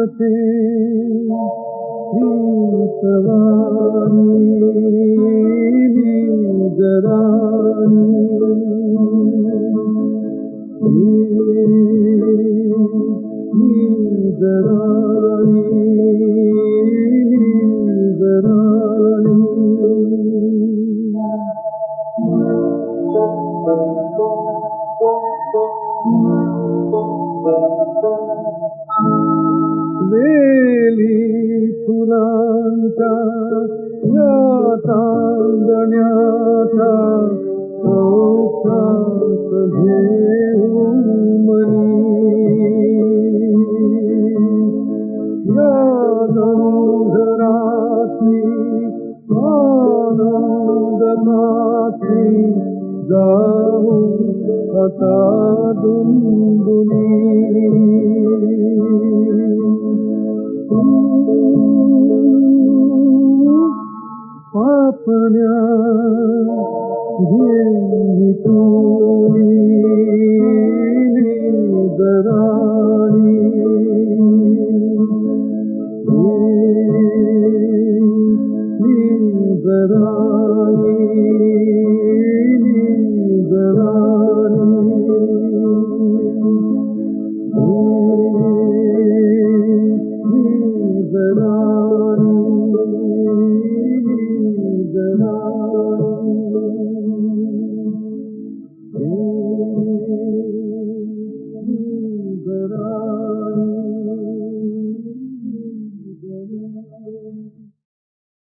ते नीतवानी जरानी Thank you. जरा सनाथी दाऊं कत apnea vieni tu